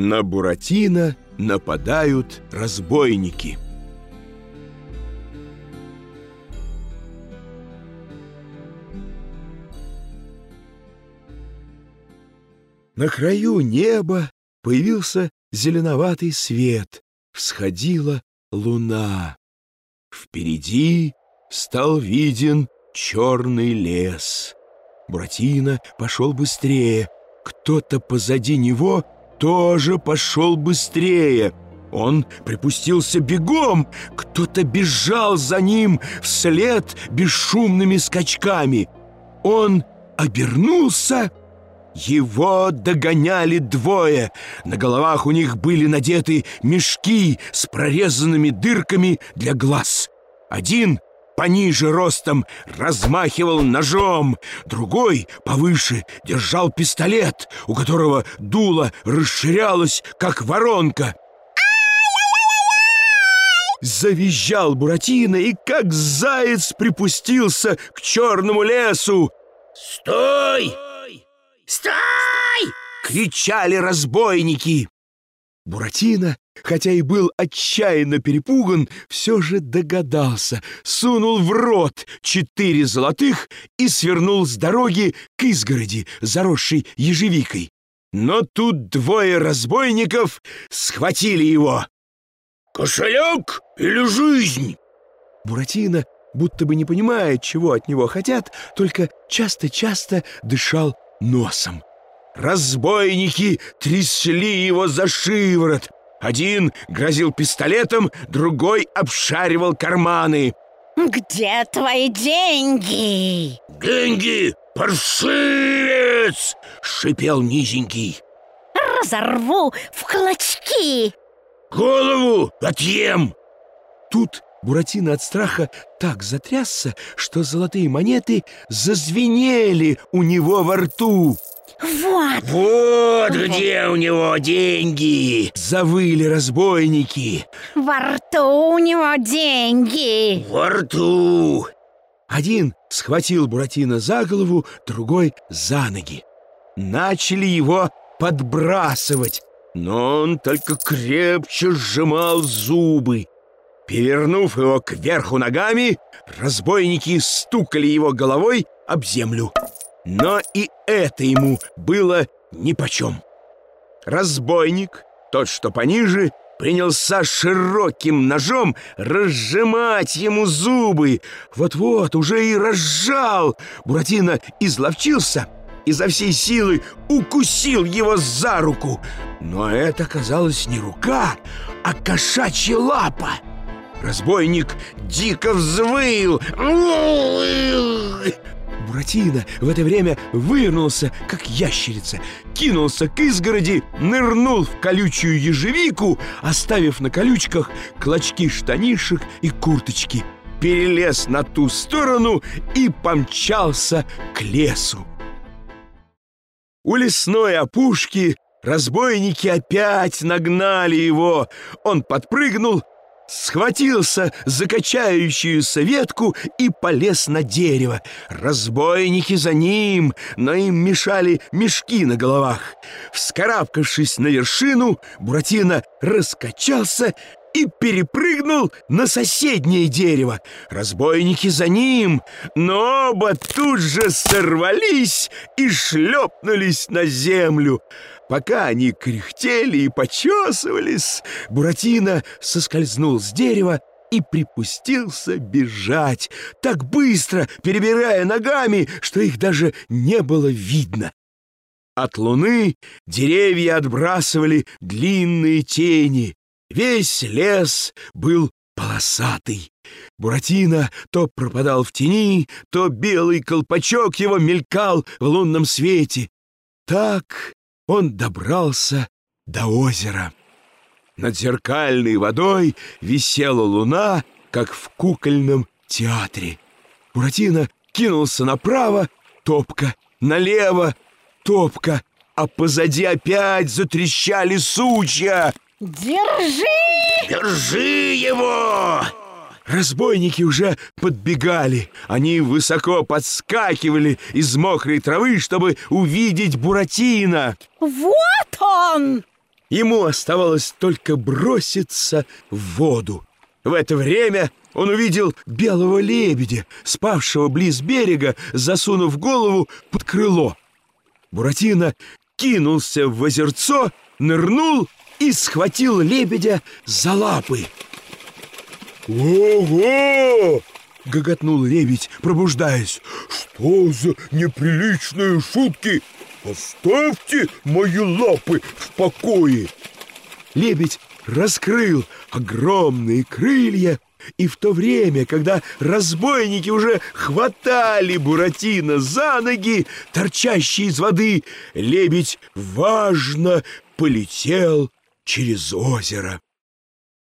На Буратино нападают разбойники. На краю неба появился зеленоватый свет. Всходила луна. Впереди стал виден черный лес. Буратино пошел быстрее. Кто-то позади него тоже пошел быстрее. Он припустился бегом, кто-то бежал за ним вслед бесшумными скачками. Он обернулся, его догоняли двое. На головах у них были надеты мешки с прорезанными дырками для глаз. Один пониже ростом размахивал ножом, другой повыше держал пистолет, у которого дуло расширялось, как воронка. Завизжал Буратино и как заяц припустился к черному лесу. «Стой! Стой!» — кричали разбойники. Буратино хотя и был отчаянно перепуган, все же догадался, сунул в рот четыре золотых и свернул с дороги к изгороди, заросшей ежевикой. Но тут двое разбойников схватили его. «Кошелек или жизнь?» Буратино, будто бы не понимая, чего от него хотят, только часто-часто дышал носом. Разбойники трясли его за шиворот, один грозил пистолетом, другой обшаривал карманы. «Где твои деньги?» «Деньги, паршивец!» — шипел низенький. «Разорву в клочки!» «Голову отъем!» Тут Буратино от страха так затрясся, что золотые монеты зазвенели у него во рту. Вот! Вот где у него деньги! Завыли разбойники. Во рту у него деньги! Во рту! Один схватил Буратино за голову, другой за ноги. Начали его подбрасывать, но он только крепче сжимал зубы. Перевернув его кверху ногами, разбойники стукали его головой об землю. Но и это ему было нипочем. Разбойник, тот, что пониже, принялся широким ножом разжимать ему зубы. Вот-вот, уже и разжал. Буратино изловчился и за всей силы укусил его за руку. Но это оказалась не рука, а кошачья лапа. Разбойник дико взвыл. Буратино в это время вывернулся, как ящерица, кинулся к изгороди, нырнул в колючую ежевику, оставив на колючках клочки штанишек и курточки, перелез на ту сторону и помчался к лесу. У лесной опушки разбойники опять нагнали его. Он подпрыгнул, схватился за качающуюся ветку и полез на дерево. Разбойники за ним, но им мешали мешки на головах. Вскарабкавшись на вершину, Буратино раскачался и перепрыгнул на соседнее дерево. Разбойники за ним, но оба тут же сорвались и шлепнулись на землю. Пока они кряхтели и почесывались, Буратино соскользнул с дерева и припустился бежать, так быстро перебирая ногами, что их даже не было видно. От луны деревья отбрасывали длинные тени. Весь лес был полосатый. Буратино то пропадал в тени, то белый колпачок его мелькал в лунном свете. Так он добрался до озера. Над зеркальной водой висела луна, как в кукольном театре. Буратино кинулся направо, топка, налево, топка, а позади опять затрещали сучья. Держи! Держи его! Разбойники уже подбегали. Они высоко подскакивали из мокрой травы, чтобы увидеть Буратино. Вот он! Ему оставалось только броситься в воду. В это время он увидел белого лебедя, спавшего близ берега, засунув голову под крыло. Буратино кинулся в озерцо, нырнул и схватил лебедя за лапы. «Ого!» — гоготнул лебедь, пробуждаясь. «Что за неприличные шутки? Оставьте мои лапы в покое!» Лебедь раскрыл огромные крылья, и в то время, когда разбойники уже хватали Буратино за ноги, торчащие из воды, лебедь важно полетел через озеро.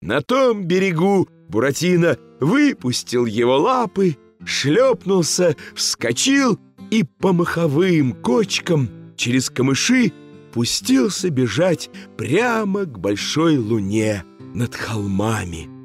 На том берегу Буратино выпустил его лапы, шлепнулся, вскочил и по маховым кочкам через камыши пустился бежать прямо к большой луне над холмами.